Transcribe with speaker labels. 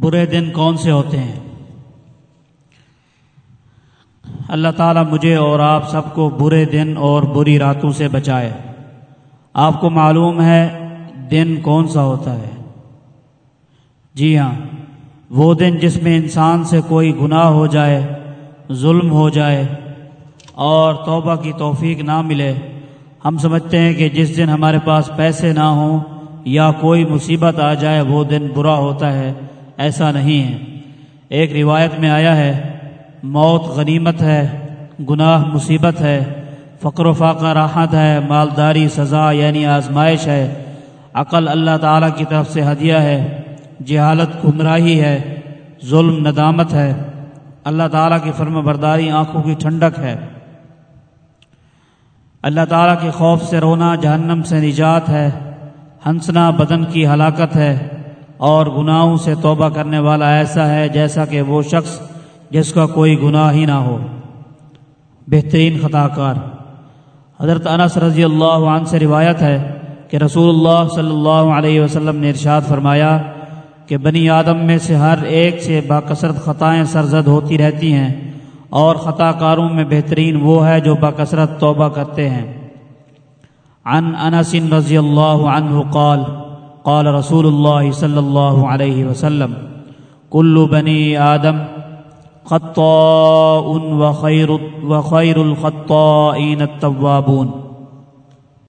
Speaker 1: برے دن کون سے ہوتے ہیں؟ اللہ تعالیٰ مجھے اور آپ سب کو برے دن اور بری راتوں سے بچائے۔ آپ کو معلوم ہے دن کون سا ہوتا ہے۔ جی ہاں وہ دن جس میں انسان سے کوئی گناہ ہو جائے، ظلم ہو جائے اور توبہ کی توفیق نہ ملے، ہم سمجھتے ہیں کہ جس دن ہمارے پاس پیسے نہ ہوں یا کوئی مصیبت آ جائے، وہ دن برا ہوتا ہے۔ ایسا نہیں ہے۔ ایک روایت میں آیا ہے، موت غنیمت ہے، گناہ مصیبت ہے، فقر و فاقہ راحت ہے، مالداری سزا یعنی آزمائش ہے۔ عقل اللہ تعالیٰ کی طرف سے ہدیہ ہے، جہالت گمراہی ہے، ظلم ندامت ہے۔ اللہ تعالیٰ کی فرم برداری آنکھوں کی ٹھنڈک ہے۔ اللہ تعالیٰ کے خوف سے رونا جہنم سے نجات ہے۔ ہنسنا بدن کی ہلاکت ہے۔ اور گناہوں سے توبہ کرنے والا ایسا ہے جیسا کہ وہ شخص جس کا کوئی گناہ ہی نہ ہو۔ بہترین خطا کار حضرت انس رضی اللہ عنہ سے روایت ہے کہ رسول اللہ صلی اللہ علیہ وسلم نے ارشاد فرمایا کہ بنی آدم میں سے ہر ایک سے باکثرت خطائیں سرزد ہوتی رہتی ہیں اور خطا کاروں میں بہترین وہ ہے جو باکثرت توبہ کرتے ہیں۔ عن انس رضی اللہ عنہ قال قال رسول اللہ صلی اللہ علیہ وسلم کل بنی آدم خطاء وخير وخير الخطائين التوابون.